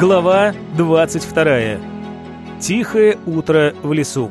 Глава 22. Тихое утро в лесу.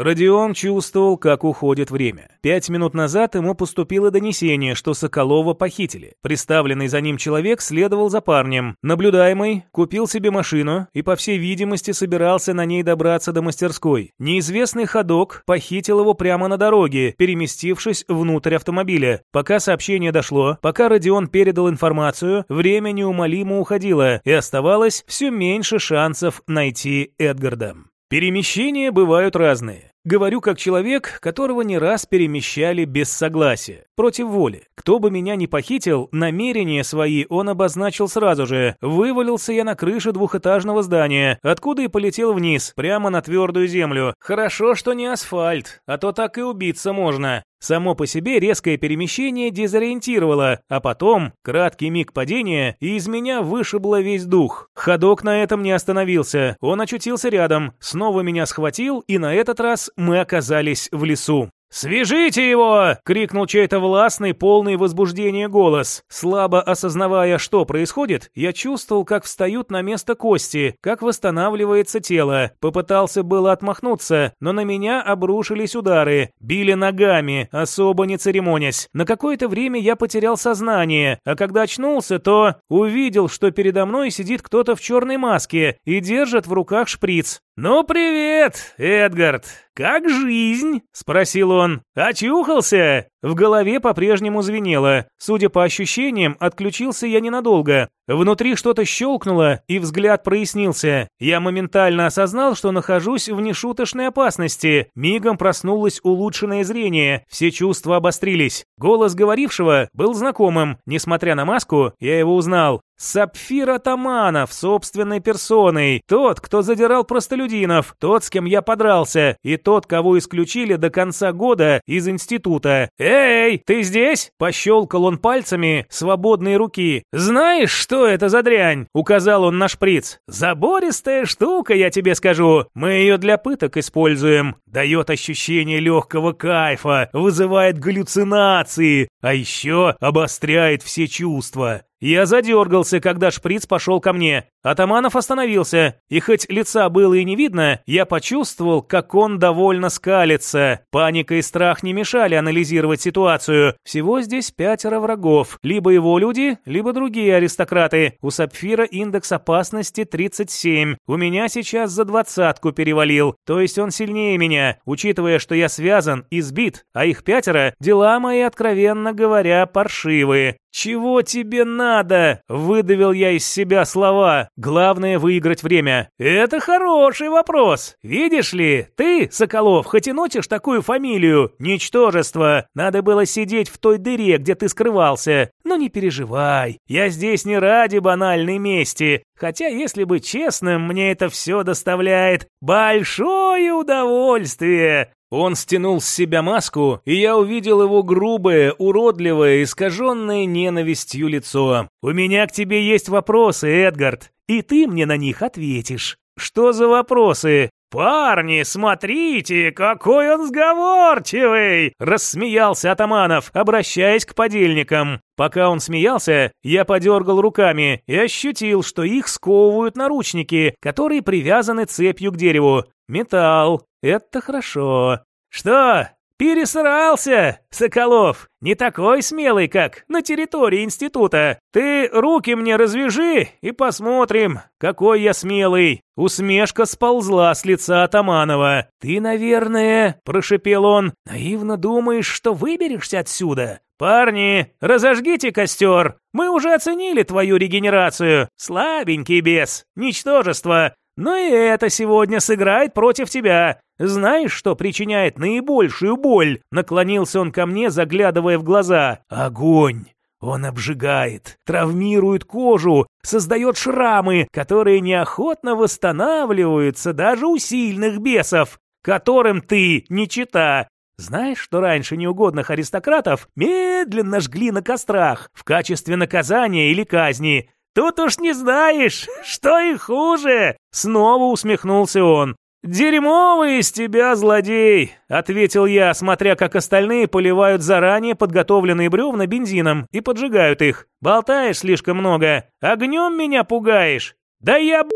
Родион чувствовал, как уходит время. Пять минут назад ему поступило донесение, что Соколова похитили. Представленный за ним человек следовал за парнем. Наблюдаемый купил себе машину и, по всей видимости, собирался на ней добраться до мастерской. Неизвестный ходок похитил его прямо на дороге, переместившись внутрь автомобиля. Пока сообщение дошло, пока Родион передал информацию, время неумолимо уходило, и оставалось все меньше шансов найти Эдгарда. Перемещения бывают разные. Говорю как человек, которого не раз перемещали без согласия, против воли. Кто бы меня ни похитил, намерения свои он обозначил сразу же. Вывалился я на крыше двухэтажного здания, откуда и полетел вниз, прямо на твердую землю. Хорошо, что не асфальт, а то так и убиться можно. Само по себе резкое перемещение дезориентировало, а потом краткий миг падения, и из меня вышибло весь дух. Ходок на этом не остановился. Он очутился рядом, снова меня схватил, и на этот раз мы оказались в лесу. «Свяжите его!» — крикнул чей-то властный, полный возбуждения голос. Слабо осознавая, что происходит, я чувствовал, как встают на место кости, как восстанавливается тело. Попытался было отмахнуться, но на меня обрушились удары. Били ногами, особо не церемонясь. На какое-то время я потерял сознание, а когда очнулся, то увидел, что передо мной сидит кто-то в черной маске и держит в руках шприц. «Ну, привет, Эдгард! Как жизнь?» – спросил он. «Очухался?» В голове по-прежнему звенело. Судя по ощущениям, отключился я ненадолго. Внутри что-то щелкнуло, и взгляд прояснился. Я моментально осознал, что нахожусь в нешуточной опасности. Мигом проснулось улучшенное зрение. Все чувства обострились. Голос говорившего был знакомым. Несмотря на маску, я его узнал. Сапфир Атаманов собственной персоной. Тот, кто задирал простолюдинов. Тот, с кем я подрался. И тот, кого исключили до конца года из института. «Эй, ты здесь?» – пощелкал он пальцами свободные руки. «Знаешь, что это за дрянь?» – указал он на шприц. «Забористая штука, я тебе скажу. Мы ее для пыток используем. Дает ощущение легкого кайфа, вызывает галлюцинации, а еще обостряет все чувства. Я задергался, когда шприц пошел ко мне. Атаманов остановился, и хоть лица было и не видно, я почувствовал, как он довольно скалится. Паника и страх не мешали анализировать ситуацию. Всего здесь пятеро врагов. Либо его люди, либо другие аристократы. У Сапфира индекс опасности 37. У меня сейчас за двадцатку перевалил. То есть он сильнее меня, учитывая, что я связан и сбит, а их пятеро, дела мои, откровенно говоря, паршивые. «Чего тебе надо?» – выдавил я из себя слова. «Главное – выиграть время». «Это хороший вопрос. Видишь ли, ты, Соколов, хоть и носишь такую фамилию, ничтожество, надо было сидеть в той дыре, где ты скрывался. Но не переживай, я здесь не ради банальной мести. Хотя, если быть честным, мне это все доставляет большое удовольствие. Он стянул с себя маску, и я увидел его грубое, уродливое, искаженное ненавистью лицо. «У меня к тебе есть вопросы, Эдгард, и ты мне на них ответишь». «Что за вопросы?» «Парни, смотрите, какой он сговорчивый!» – рассмеялся Атаманов, обращаясь к подельникам. Пока он смеялся, я подергал руками и ощутил, что их сковывают наручники, которые привязаны цепью к дереву. Металл. Это хорошо. Что, пересрался, Соколов? Не такой смелый, как на территории института. Ты руки мне развяжи и посмотрим, какой я смелый. Усмешка сползла с лица Атаманова. Ты, наверное, прошепел он, наивно думаешь, что выберешься отсюда. «Парни, разожгите костер! Мы уже оценили твою регенерацию! Слабенький бес! Ничтожество! Но и это сегодня сыграет против тебя. Знаешь, что причиняет наибольшую боль? Наклонился он ко мне, заглядывая в глаза. Огонь. Он обжигает, травмирует кожу, создает шрамы, которые неохотно восстанавливаются даже у сильных бесов, которым ты не чита. Знаешь, что раньше неугодных аристократов медленно жгли на кострах в качестве наказания или казни? Тут уж не знаешь, что и хуже!» Снова усмехнулся он. «Дерьмовый из тебя злодей!» — ответил я, смотря как остальные поливают заранее подготовленные бревна бензином и поджигают их. «Болтаешь слишком много. Огнем меня пугаешь. Да я, б***,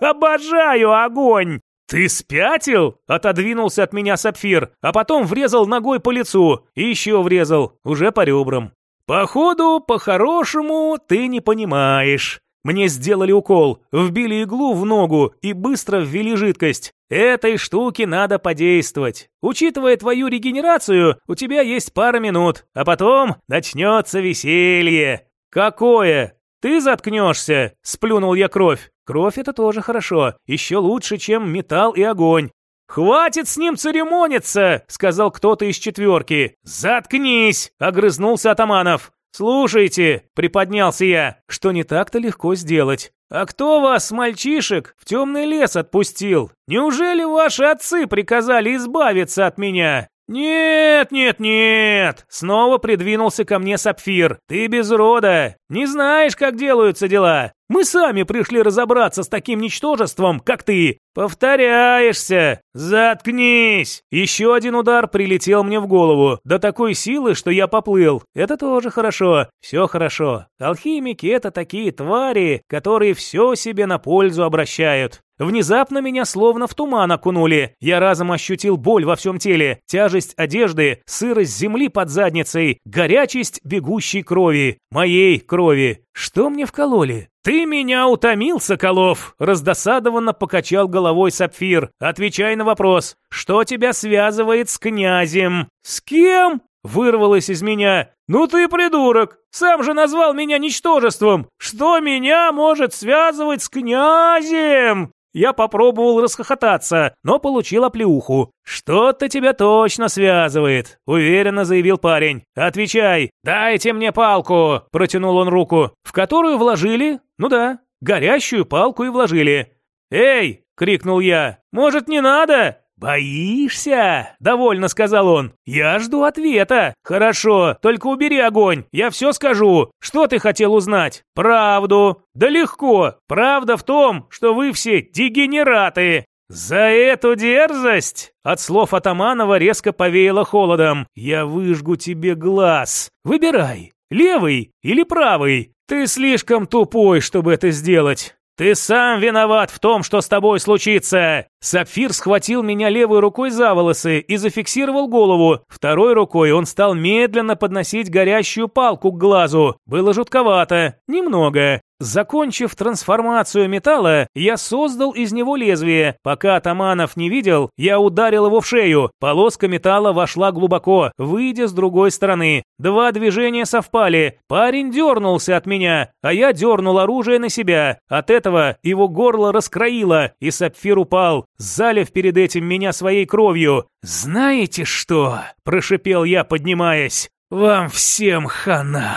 обожаю огонь!» «Ты спятил?» — отодвинулся от меня сапфир, а потом врезал ногой по лицу. И еще врезал, уже по ребрам. «Походу, по-хорошему, ты не понимаешь. Мне сделали укол, вбили иглу в ногу и быстро ввели жидкость. Этой штуке надо подействовать. Учитывая твою регенерацию, у тебя есть пара минут, а потом начнется веселье. Какое? Ты заткнешься, сплюнул я кровь. Кровь это тоже хорошо, еще лучше, чем металл и огонь. «Хватит с ним церемониться!» — сказал кто-то из четверки. «Заткнись!» — огрызнулся Атаманов. «Слушайте», — приподнялся я, — «что не так-то легко сделать. А кто вас, мальчишек, в темный лес отпустил? Неужели ваши отцы приказали избавиться от меня? «Нет, нет, нет!» Снова придвинулся ко мне Сапфир. «Ты без рода! Не знаешь, как делаются дела! Мы сами пришли разобраться с таким ничтожеством, как ты! Повторяешься! Заткнись!» Еще один удар прилетел мне в голову. До такой силы, что я поплыл. Это тоже хорошо. Все хорошо. Алхимики — это такие твари, которые все себе на пользу обращают. Внезапно меня словно в туман окунули. Я разом ощутил боль во всем теле, тяжесть одежды, сырость земли под задницей, горячесть бегущей крови. Моей крови. Что мне вкололи? «Ты меня утомил, Соколов!» – раздосадованно покачал головой Сапфир. «Отвечай на вопрос. Что тебя связывает с князем?» «С кем?» – вырвалось из меня. «Ну ты придурок! Сам же назвал меня ничтожеством! Что меня может связывать с князем?» Я попробовал расхохотаться, но получил оплеуху. «Что-то тебя точно связывает», — уверенно заявил парень. «Отвечай, дайте мне палку», — протянул он руку, в которую вложили, ну да, горящую палку и вложили. «Эй!» — крикнул я. «Может, не надо?» «Боишься?» – довольно сказал он. «Я жду ответа». «Хорошо, только убери огонь, я все скажу. Что ты хотел узнать?» «Правду». «Да легко. Правда в том, что вы все дегенераты». «За эту дерзость!» От слов Атаманова резко повеяло холодом. «Я выжгу тебе глаз. Выбирай, левый или правый. Ты слишком тупой, чтобы это сделать. «Ты сам виноват в том, что с тобой случится!» Сапфир схватил меня левой рукой за волосы и зафиксировал голову. Второй рукой он стал медленно подносить горящую палку к глазу. Было жутковато. Немного. Закончив трансформацию металла, я создал из него лезвие. Пока Атаманов не видел, я ударил его в шею. Полоска металла вошла глубоко, выйдя с другой стороны. Два движения совпали. Парень дернулся от меня, а я дернул оружие на себя. От этого его горло раскроило, и сапфир упал, залив перед этим меня своей кровью. «Знаете что?» – прошипел я, поднимаясь. «Вам всем хана!»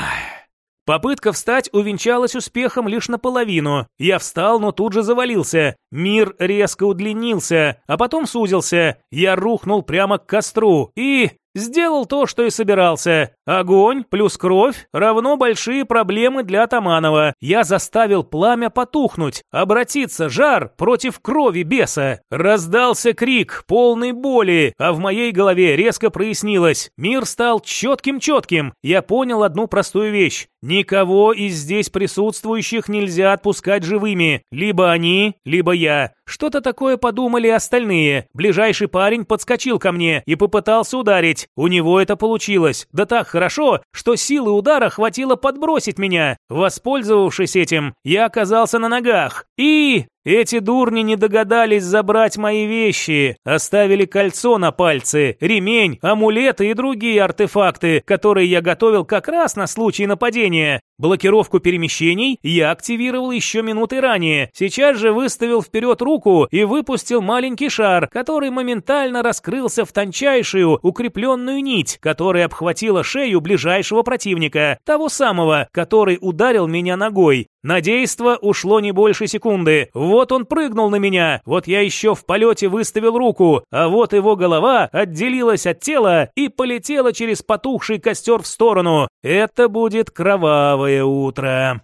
Попытка встать увенчалась успехом лишь наполовину. Я встал, но тут же завалился. Мир резко удлинился, а потом сузился. Я рухнул прямо к костру и... Сделал то, что и собирался. Огонь плюс кровь равно большие проблемы для Атаманова. Я заставил пламя потухнуть, обратиться жар против крови беса. Раздался крик, полный боли, а в моей голове резко прояснилось. Мир стал четким-четким. Я понял одну простую вещь. Никого из здесь присутствующих нельзя отпускать живыми. Либо они, либо я. Что-то такое подумали остальные. Ближайший парень подскочил ко мне и попытался ударить. У него это получилось. Да так хорошо, что силы удара хватило подбросить меня. Воспользовавшись этим, я оказался на ногах. И эти дурни не догадались забрать мои вещи, оставили кольцо на пальце, ремень, амулеты и другие артефакты, которые я готовил как раз на случай нападения. Блокировку перемещений я активировал еще минуты ранее. Сейчас же выставил вперед руку и выпустил маленький шар, который моментально раскрылся в тончайшую, укрепленную нить, которая обхватила шею ближайшего противника, того самого, который ударил меня ногой. На действо ушло не больше секунды. Вот он прыгнул на меня, вот я еще в полете выставил руку, а вот его голова отделилась от тела и полетела через потухший костер в сторону. Это будет кровавое утро.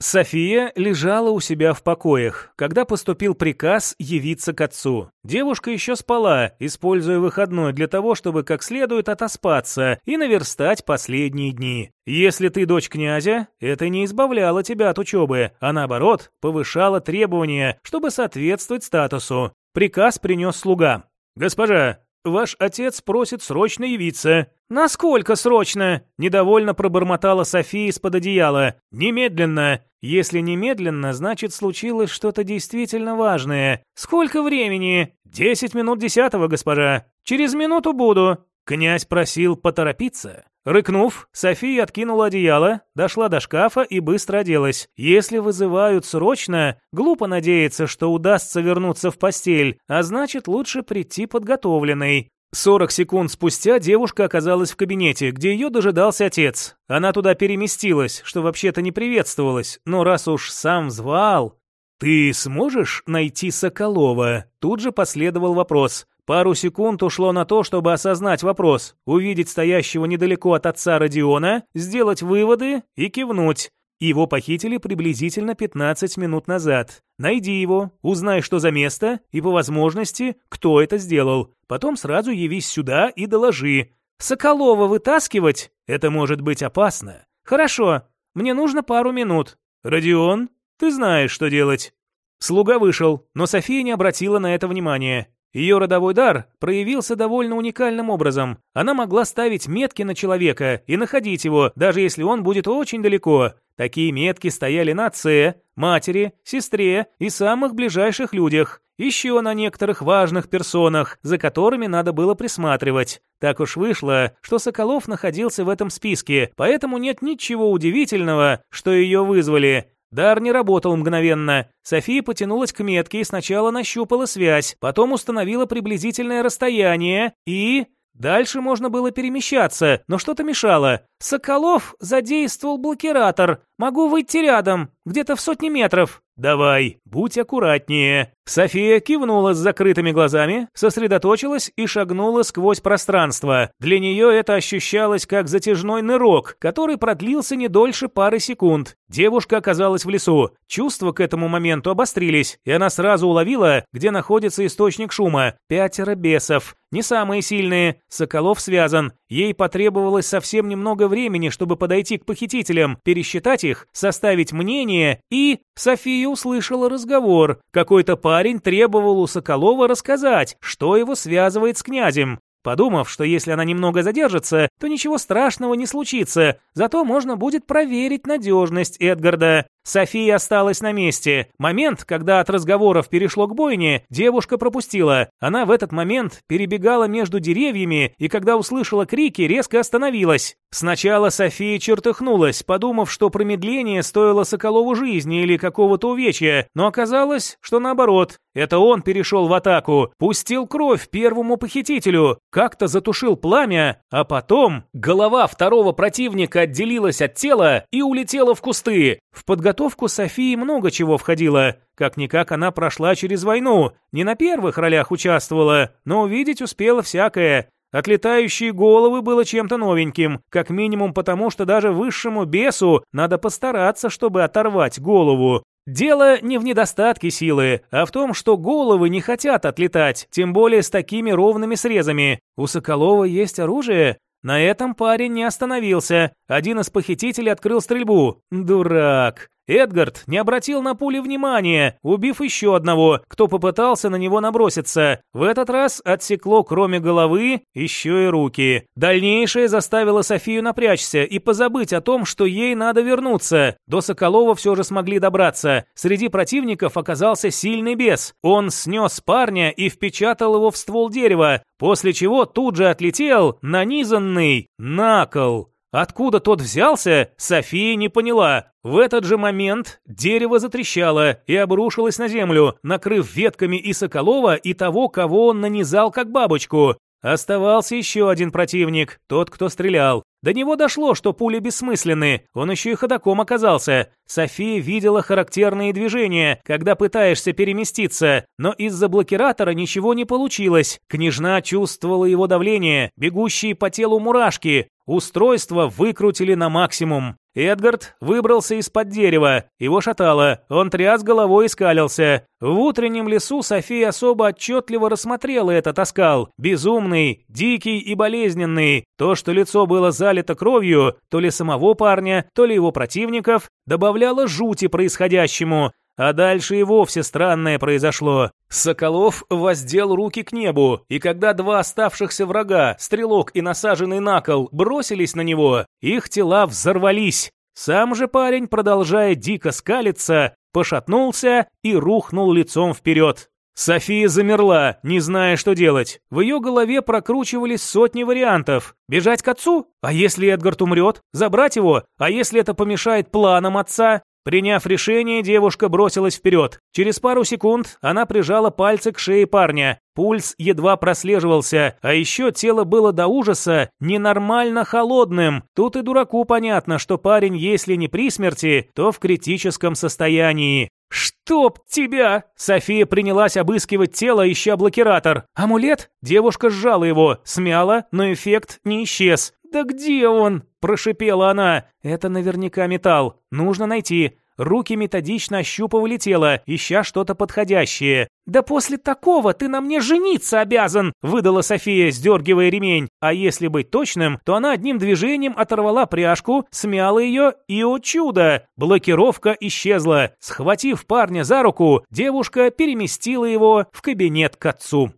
София лежала у себя в покоях, когда поступил приказ явиться к отцу. Девушка еще спала, используя выходной для того, чтобы как следует отоспаться и наверстать последние дни. Если ты дочь князя, это не избавляло тебя от учебы, а наоборот, повышало требования, чтобы соответствовать статусу. Приказ принес слуга. «Госпожа, ваш отец просит срочно явиться». «Насколько срочно?» – недовольно пробормотала София из-под одеяла. «Немедленно. Если немедленно, значит случилось что-то действительно важное. Сколько времени? Десять минут десятого, госпожа. Через минуту буду. Князь просил поторопиться. Рыкнув, София откинула одеяло, дошла до шкафа и быстро оделась. Если вызывают срочно, глупо надеяться, что удастся вернуться в постель, а значит лучше прийти подготовленной. 40 секунд спустя девушка оказалась в кабинете, где ее дожидался отец. Она туда переместилась, что вообще-то не приветствовалось, но раз уж сам звал... «Ты сможешь найти Соколова?» Тут же последовал вопрос. Пару секунд ушло на то, чтобы осознать вопрос, увидеть стоящего недалеко от отца Родиона, сделать выводы и кивнуть. Его похитили приблизительно 15 минут назад. Найди его, узнай, что за место, и по возможности, кто это сделал. Потом сразу явись сюда и доложи. Соколова вытаскивать? Это может быть опасно. Хорошо, мне нужно пару минут. Родион, ты знаешь, что делать. Слуга вышел, но София не обратила на это внимания. Ее родовой дар проявился довольно уникальным образом. Она могла ставить метки на человека и находить его, даже если он будет очень далеко. Такие метки стояли на отце, матери, сестре и самых ближайших людях. Еще на некоторых важных персонах, за которыми надо было присматривать. Так уж вышло, что Соколов находился в этом списке, поэтому нет ничего удивительного, что ее вызвали. Дар не работал мгновенно. София потянулась к метке и сначала нащупала связь, потом установила приблизительное расстояние и... Дальше можно было перемещаться, но что-то мешало. Соколов задействовал блокиратор. Могу выйти рядом, где-то в сотни метров. «Давай, будь аккуратнее». София кивнула с закрытыми глазами, сосредоточилась и шагнула сквозь пространство. Для нее это ощущалось как затяжной нырок, который продлился не дольше пары секунд. Девушка оказалась в лесу. Чувства к этому моменту обострились, и она сразу уловила, где находится источник шума. Пятеро бесов. Не самые сильные. Соколов связан. Ей потребовалось совсем немного времени, чтобы подойти к похитителям, пересчитать их, составить мнение и... София услышала разговор. Какой-то парень требовал у Соколова рассказать, что его связывает с князем. Подумав, что если она немного задержится, то ничего страшного не случится, зато можно будет проверить надежность Эдгарда. София осталась на месте. Момент, когда от разговоров перешло к бойне, девушка пропустила. Она в этот момент перебегала между деревьями и когда услышала крики, резко остановилась. Сначала София чертыхнулась, подумав, что промедление стоило Соколову жизни или какого-то увечья, но оказалось, что наоборот. Это он перешел в атаку, пустил кровь первому похитителю, как-то затушил пламя, а потом голова второго противника отделилась от тела и улетела в кусты. В подготовку Софии много чего входило. Как-никак она прошла через войну, не на первых ролях участвовала, но увидеть успела всякое. Отлетающие головы было чем-то новеньким, как минимум потому, что даже высшему бесу надо постараться, чтобы оторвать голову. Дело не в недостатке силы, а в том, что головы не хотят отлетать, тем более с такими ровными срезами. У Соколова есть оружие? На этом парень не остановился. Один из похитителей открыл стрельбу. Дурак. Эдгард не обратил на пули внимания, убив еще одного, кто попытался на него наброситься. В этот раз отсекло, кроме головы, еще и руки. Дальнейшее заставило Софию напрячься и позабыть о том, что ей надо вернуться. До Соколова все же смогли добраться. Среди противников оказался сильный бес. Он снес парня и впечатал его в ствол дерева, после чего тут же отлетел нанизанный на кол. Откуда тот взялся, София не поняла. В этот же момент дерево затрещало и обрушилось на землю, накрыв ветками и Соколова, и того, кого он нанизал как бабочку. Оставался еще один противник, тот, кто стрелял. До него дошло, что пули бессмысленны, он еще и ходаком оказался. София видела характерные движения, когда пытаешься переместиться, но из-за блокиратора ничего не получилось. Княжна чувствовала его давление, бегущие по телу мурашки. Устройство выкрутили на максимум. Эдгард выбрался из-под дерева. Его шатало. Он тряс головой и скалился. В утреннем лесу София особо отчетливо рассмотрела этот оскал. Безумный, дикий и болезненный. То, что лицо было залито кровью, то ли самого парня, то ли его противников, добавляло жути происходящему. А дальше и вовсе странное произошло. Соколов воздел руки к небу, и когда два оставшихся врага, стрелок и насаженный на кол, бросились на него, их тела взорвались. Сам же парень, продолжая дико скалиться, пошатнулся и рухнул лицом вперед. София замерла, не зная, что делать. В ее голове прокручивались сотни вариантов. Бежать к отцу? А если Эдгард умрет? Забрать его? А если это помешает планам отца? Приняв решение, девушка бросилась вперед. Через пару секунд она прижала пальцы к шее парня. Пульс едва прослеживался, а еще тело было до ужаса ненормально холодным. Тут и дураку понятно, что парень, если не при смерти, то в критическом состоянии. «Чтоб тебя!» София принялась обыскивать тело, ища блокиратор. «Амулет?» Девушка сжала его, смяла, но эффект не исчез. «Да где он?» – прошипела она. «Это наверняка металл. Нужно найти». Руки методично ощупывали тело, ища что-то подходящее. «Да после такого ты на мне жениться обязан!» – выдала София, сдергивая ремень. А если быть точным, то она одним движением оторвала пряжку, смяла ее, и, о чудо! Блокировка исчезла. Схватив парня за руку, девушка переместила его в кабинет к отцу.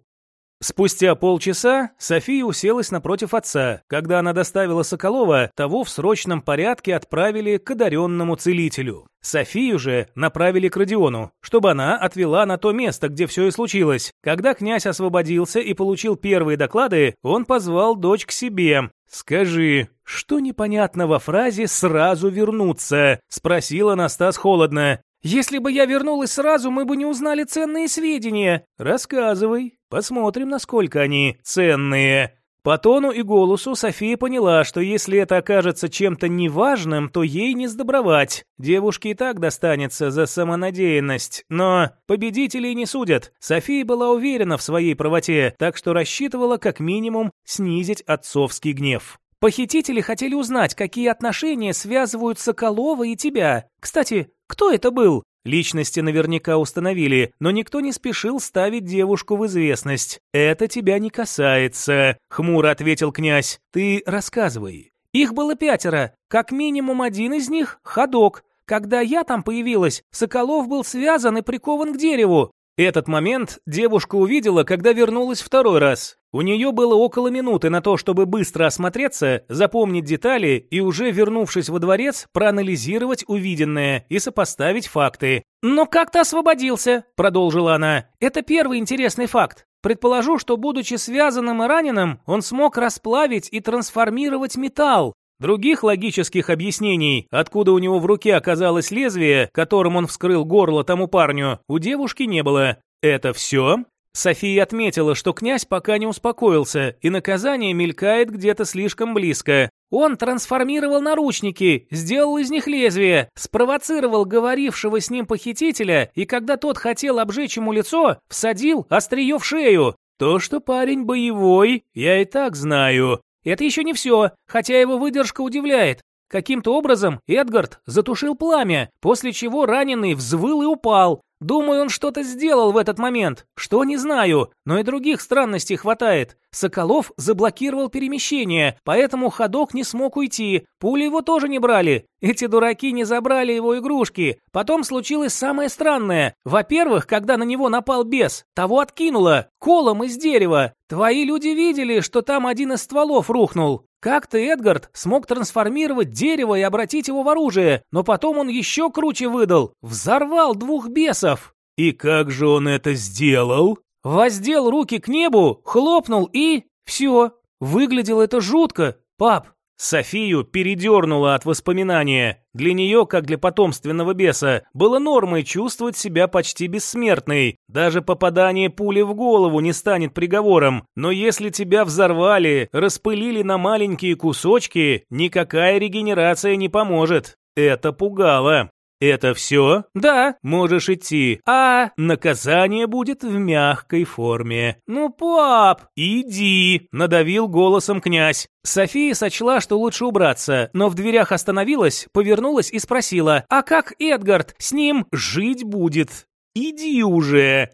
Спустя полчаса София уселась напротив отца. Когда она доставила Соколова, того в срочном порядке отправили к одаренному целителю. Софию же направили к Родиону, чтобы она отвела на то место, где все и случилось. Когда князь освободился и получил первые доклады, он позвал дочь к себе. «Скажи, что непонятно во фразе «сразу вернуться»?» – спросил Анастас холодно. «Если бы я вернулась сразу, мы бы не узнали ценные сведения». «Рассказывай, посмотрим, насколько они ценные». По тону и голосу София поняла, что если это окажется чем-то неважным, то ей не сдобровать. Девушке и так достанется за самонадеянность. Но победителей не судят. София была уверена в своей правоте, так что рассчитывала как минимум снизить отцовский гнев. Похитители хотели узнать, какие отношения связывают Соколова и тебя. Кстати, кто это был? Личности наверняка установили, но никто не спешил ставить девушку в известность. «Это тебя не касается», — хмуро ответил князь. «Ты рассказывай». «Их было пятеро. Как минимум один из них — ходок. Когда я там появилась, Соколов был связан и прикован к дереву. Этот момент девушка увидела, когда вернулась второй раз. У нее было около минуты на то, чтобы быстро осмотреться, запомнить детали и уже вернувшись во дворец, проанализировать увиденное и сопоставить факты. «Но как то освободился», — продолжила она. «Это первый интересный факт. Предположу, что, будучи связанным и раненым, он смог расплавить и трансформировать металл. Других логических объяснений, откуда у него в руке оказалось лезвие, которым он вскрыл горло тому парню, у девушки не было. Это все? София отметила, что князь пока не успокоился, и наказание мелькает где-то слишком близко. Он трансформировал наручники, сделал из них лезвие, спровоцировал говорившего с ним похитителя, и когда тот хотел обжечь ему лицо, всадил острие в шею. То, что парень боевой, я и так знаю. Это еще не все, хотя его выдержка удивляет. Каким-то образом Эдгард затушил пламя, после чего раненый взвыл и упал. Думаю, он что-то сделал в этот момент. Что, не знаю, но и других странностей хватает. Соколов заблокировал перемещение, поэтому ходок не смог уйти. Пули его тоже не брали. Эти дураки не забрали его игрушки. Потом случилось самое странное. Во-первых, когда на него напал бес, того откинуло колом из дерева. Твои люди видели, что там один из стволов рухнул. Как-то Эдгард смог трансформировать дерево и обратить его в оружие, но потом он еще круче выдал. Взорвал двух бесов. И как же он это сделал? Воздел руки к небу, хлопнул и... Все. Выглядело это жутко. Пап, Софию передернуло от воспоминания. Для нее, как для потомственного беса, было нормой чувствовать себя почти бессмертной. Даже попадание пули в голову не станет приговором. Но если тебя взорвали, распылили на маленькие кусочки, никакая регенерация не поможет. Это пугало. «Это все?» «Да, можешь идти. А наказание будет в мягкой форме». «Ну, пап!» «Иди!» – надавил голосом князь. София сочла, что лучше убраться, но в дверях остановилась, повернулась и спросила, «А как Эдгард? С ним жить будет?» «Иди уже!»